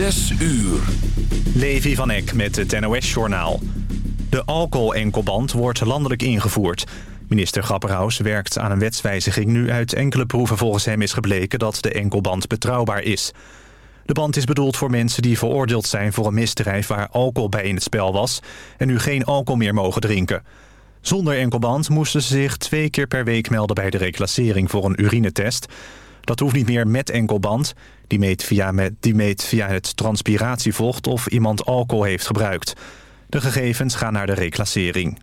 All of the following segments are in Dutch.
Zes uur. Levi van Eck met het NOS-journaal. De alcohol-enkelband wordt landelijk ingevoerd. Minister Grapperhaus werkt aan een wetswijziging... nu uit enkele proeven volgens hem is gebleken dat de enkelband betrouwbaar is. De band is bedoeld voor mensen die veroordeeld zijn voor een misdrijf... waar alcohol bij in het spel was en nu geen alcohol meer mogen drinken. Zonder enkelband moesten ze zich twee keer per week melden bij de reclassering voor een urinetest. Dat hoeft niet meer met enkelband. Die meet via, met, die meet via het transpiratievocht of iemand alcohol heeft gebruikt. De gegevens gaan naar de reclassering.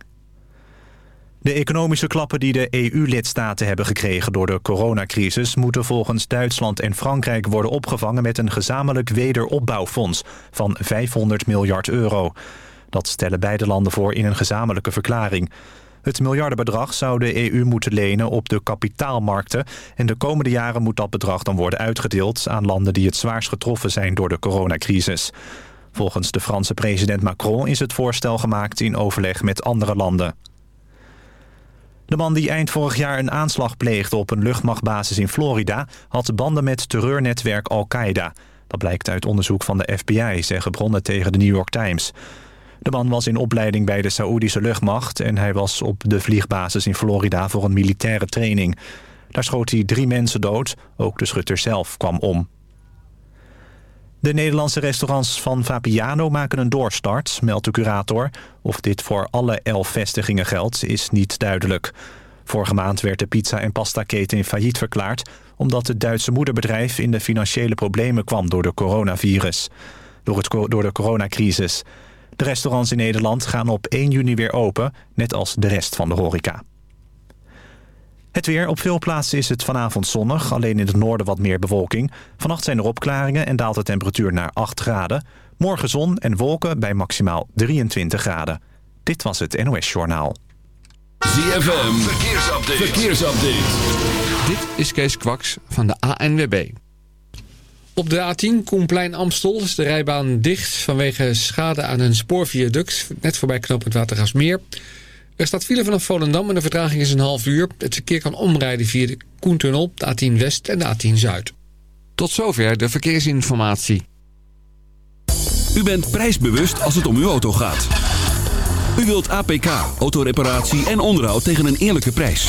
De economische klappen die de EU-lidstaten hebben gekregen door de coronacrisis... moeten volgens Duitsland en Frankrijk worden opgevangen met een gezamenlijk wederopbouwfonds van 500 miljard euro. Dat stellen beide landen voor in een gezamenlijke verklaring. Het miljardenbedrag zou de EU moeten lenen op de kapitaalmarkten... en de komende jaren moet dat bedrag dan worden uitgedeeld... aan landen die het zwaarst getroffen zijn door de coronacrisis. Volgens de Franse president Macron is het voorstel gemaakt in overleg met andere landen. De man die eind vorig jaar een aanslag pleegde op een luchtmachtbasis in Florida... had banden met terreurnetwerk Al-Qaeda. Dat blijkt uit onderzoek van de FBI, zeggen bronnen tegen de New York Times. De man was in opleiding bij de Saoedische luchtmacht... en hij was op de vliegbasis in Florida voor een militaire training. Daar schoot hij drie mensen dood, ook de schutter zelf kwam om. De Nederlandse restaurants van Vapiano maken een doorstart, meldt de curator. Of dit voor alle elf vestigingen geldt, is niet duidelijk. Vorige maand werd de pizza- en pastaketen failliet verklaard... omdat het Duitse moederbedrijf in de financiële problemen kwam door de coronavirus. Door, het, door de coronacrisis. De restaurants in Nederland gaan op 1 juni weer open, net als de rest van de horeca. Het weer. Op veel plaatsen is het vanavond zonnig. Alleen in het noorden wat meer bewolking. Vannacht zijn er opklaringen en daalt de temperatuur naar 8 graden. Morgen zon en wolken bij maximaal 23 graden. Dit was het NOS Journaal. ZFM. Verkeersupdate. Verkeersupdate. Dit is Kees Kwaks van de ANWB. Op de A10 Koenplein Amstel is de rijbaan dicht vanwege schade aan een spoorviaduct. Net voorbij knooppunt Watergasmeer. Er staat file vanaf Volendam en de vertraging is een half uur. Het verkeer kan omrijden via de Koentunnel, de A10 West en de A10 Zuid. Tot zover de verkeersinformatie. U bent prijsbewust als het om uw auto gaat. U wilt APK, autoreparatie en onderhoud tegen een eerlijke prijs.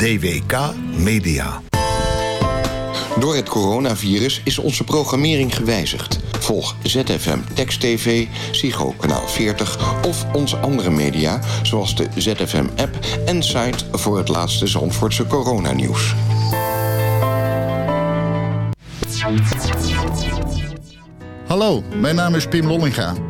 DWK Media. Door het coronavirus is onze programmering gewijzigd. Volg ZFM Text TV, Psycho Kanaal 40 of onze andere media... zoals de ZFM-app en site voor het laatste Zandvoortse coronanieuws. Hallo, mijn naam is Pim Lollinga.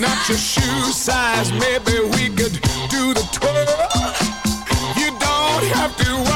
not your shoe size. Maybe we could do the tour. You don't have to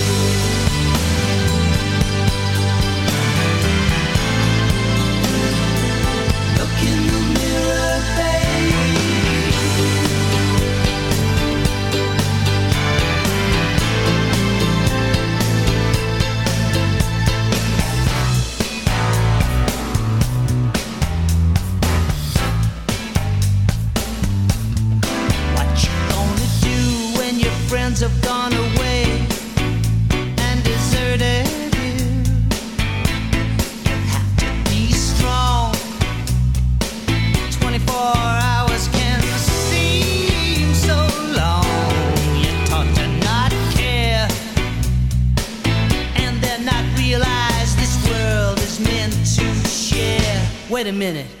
minute.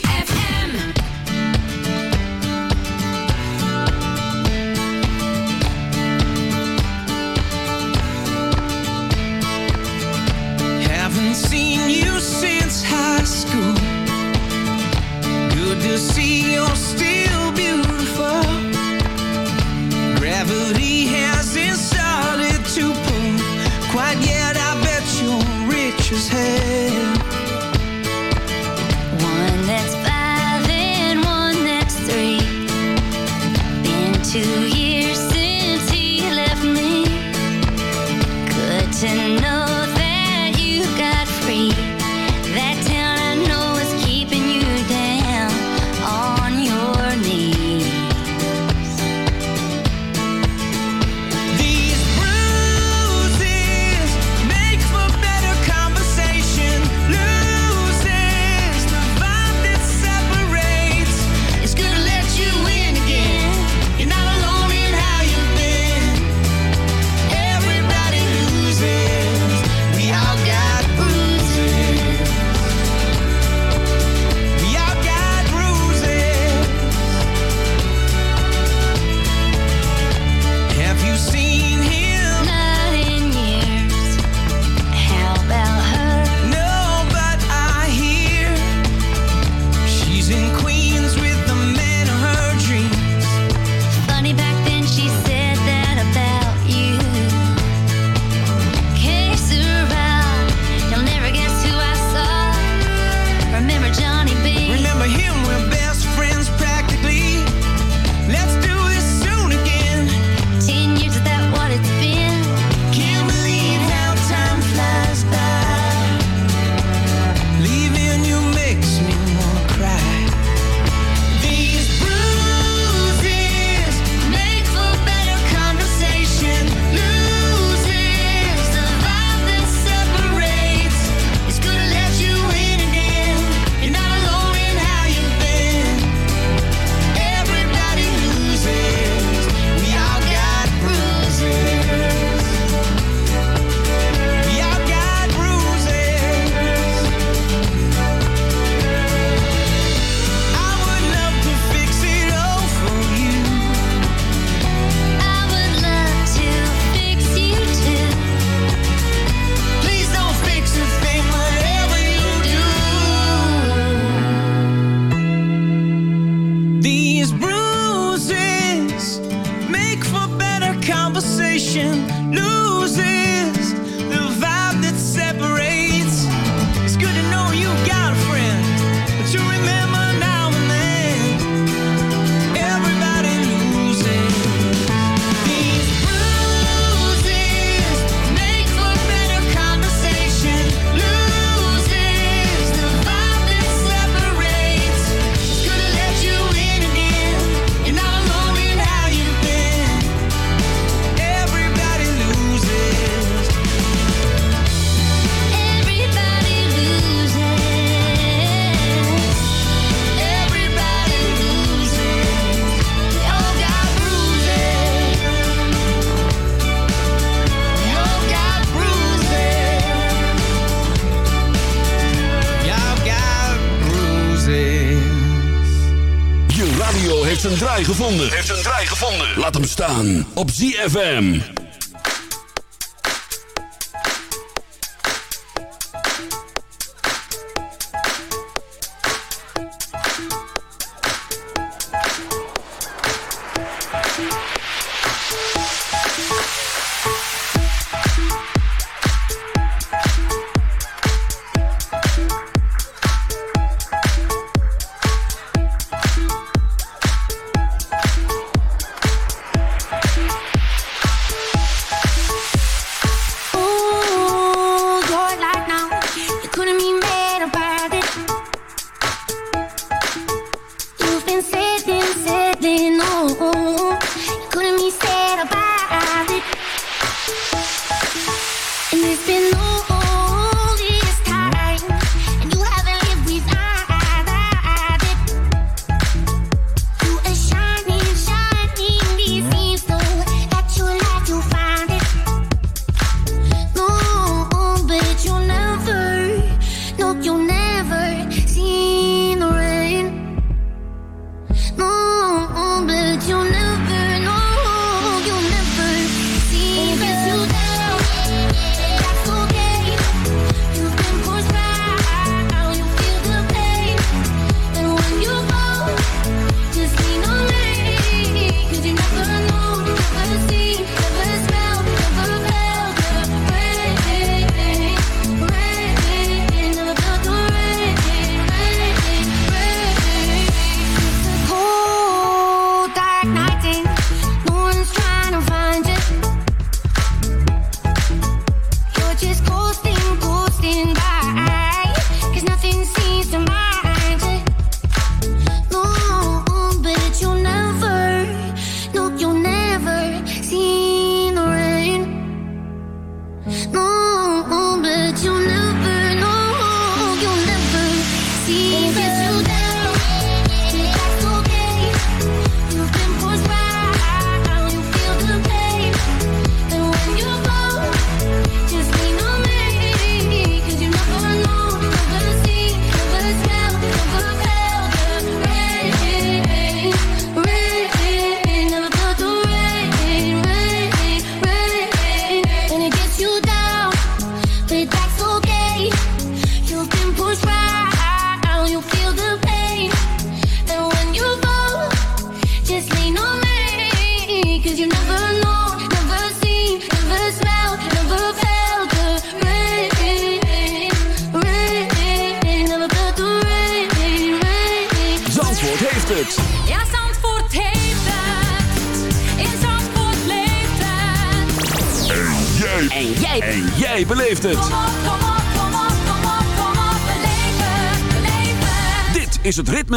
op ZFM.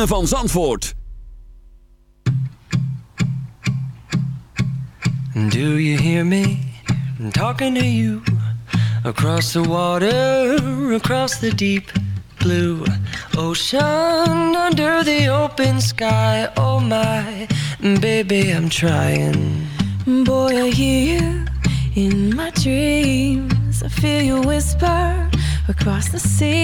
Ritme van Zandvoort. Do you hear me I'm talking to you across the water, across the deep blue ocean, under the open sky? Oh my, baby, I'm trying. Boy, I hear you in my dreams. I feel you whisper across the sea.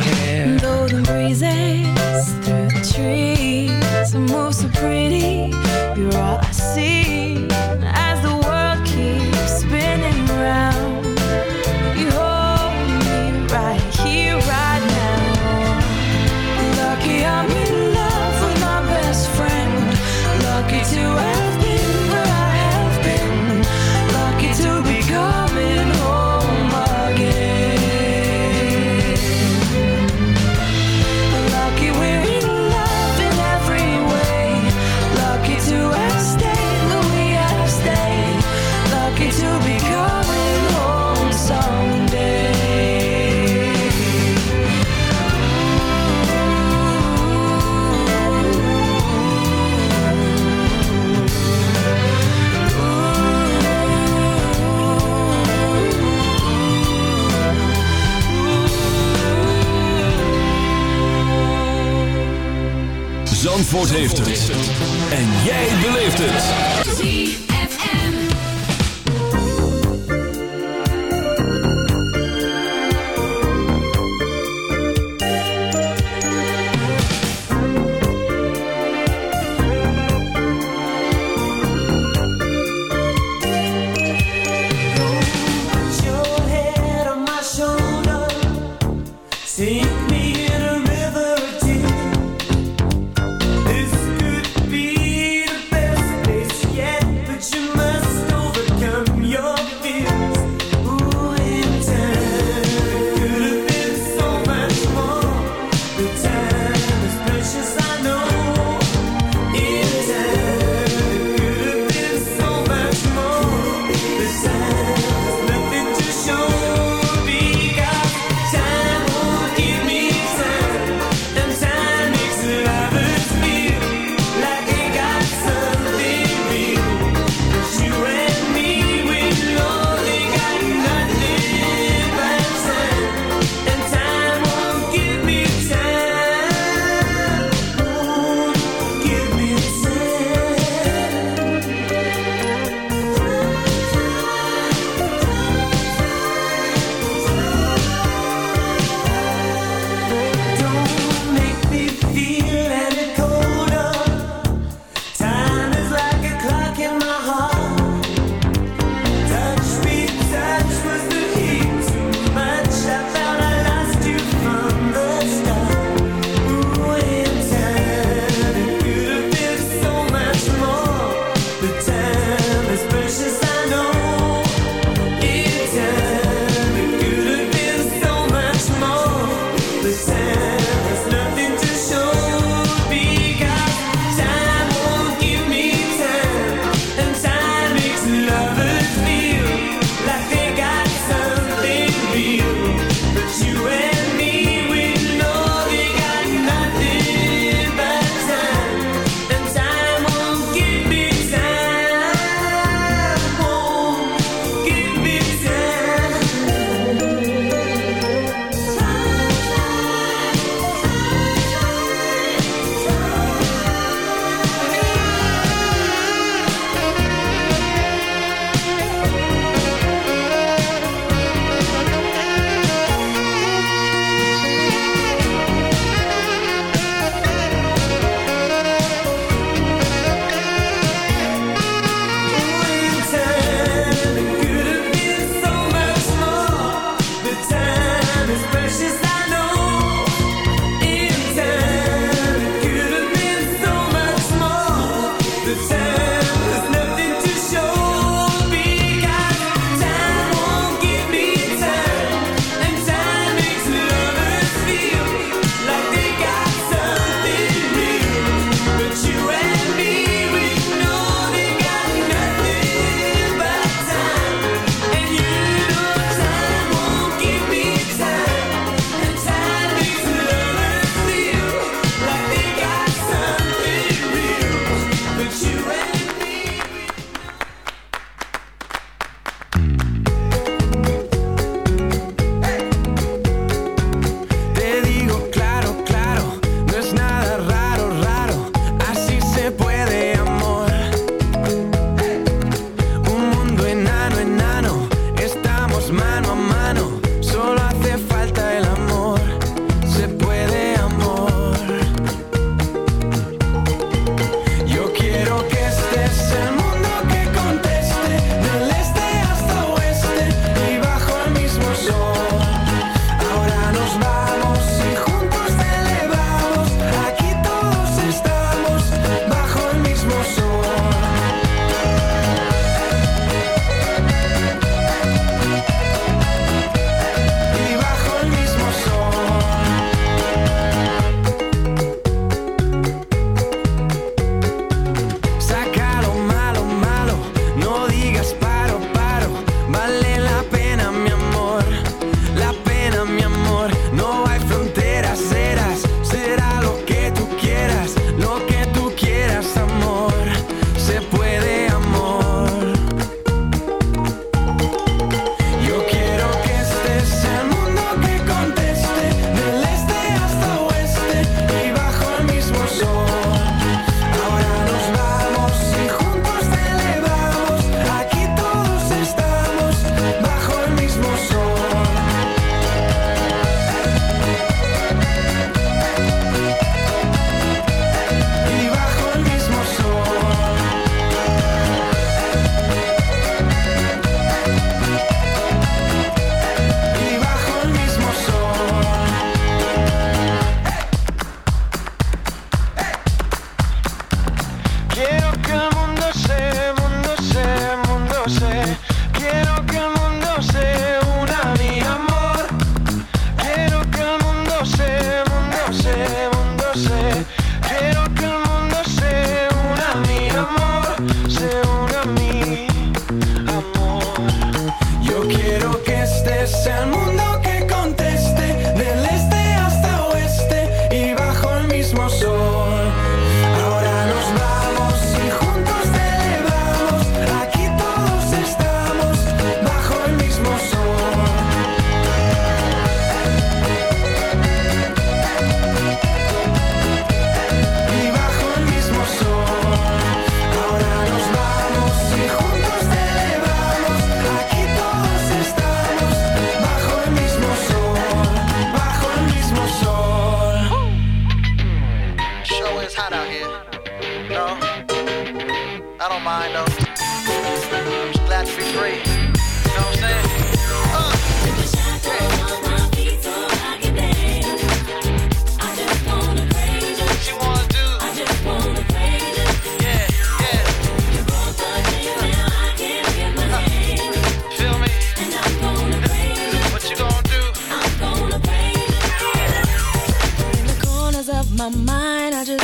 to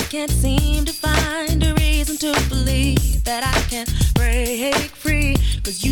can't seem to find a reason to believe that I can break free. Cause you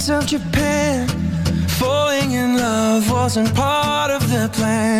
streets of Japan. Falling in love wasn't part of the plan.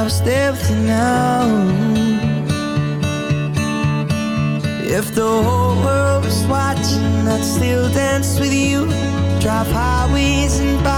I stay with now? If the whole world was watching, I'd still dance with you. Drive highways and byways,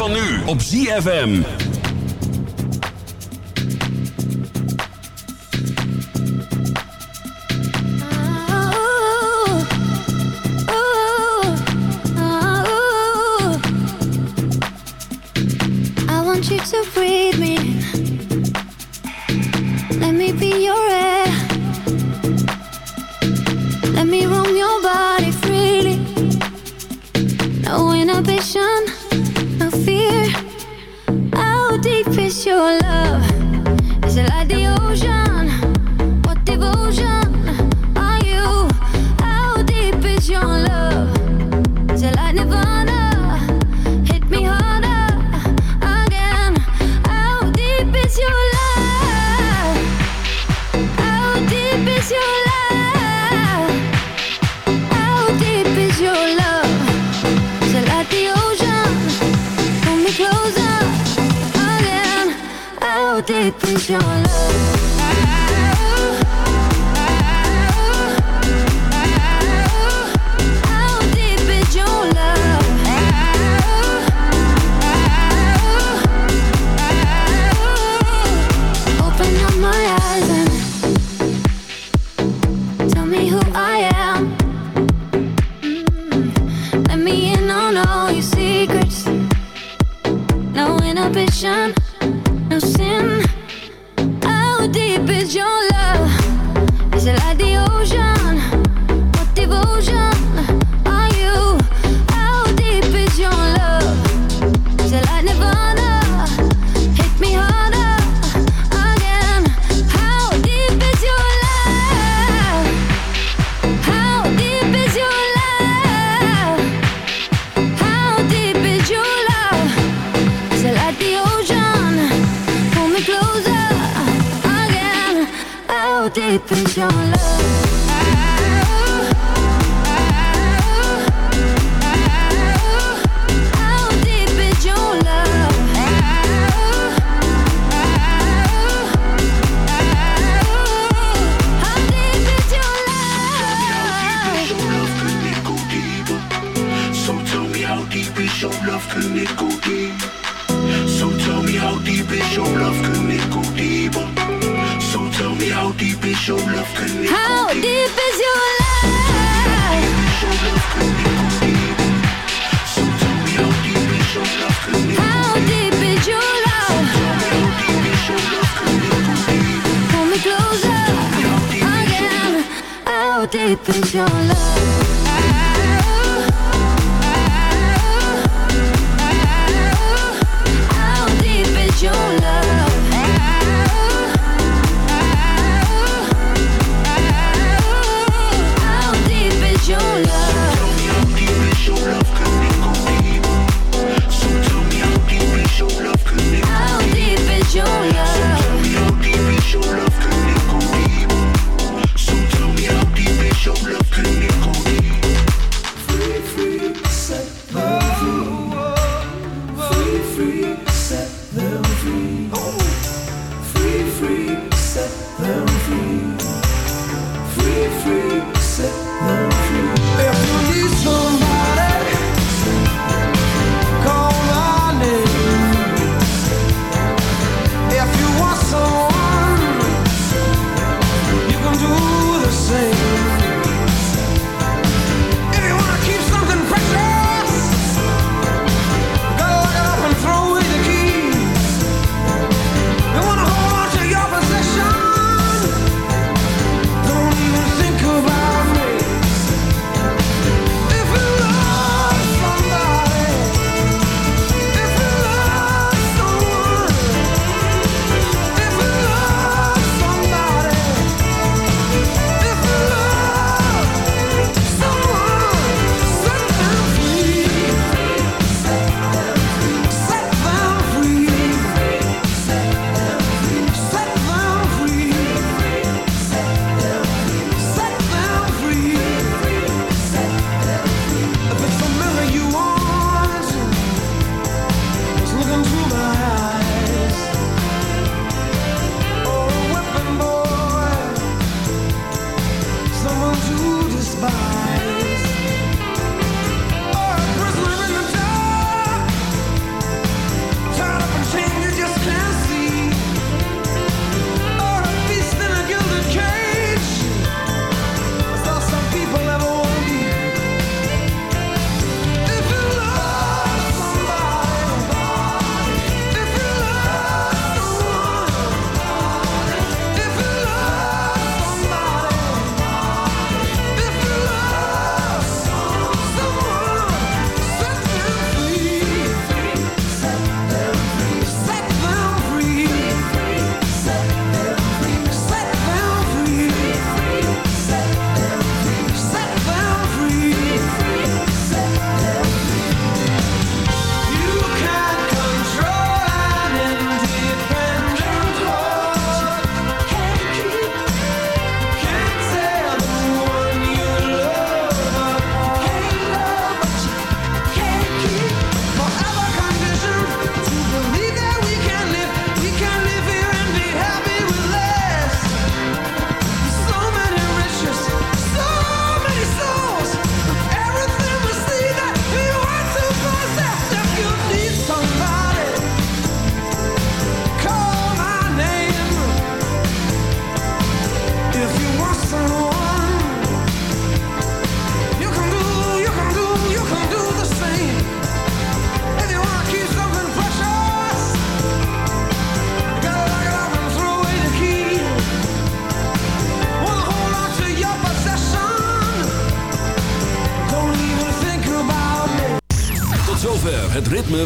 Van nu op ZFM. My eyes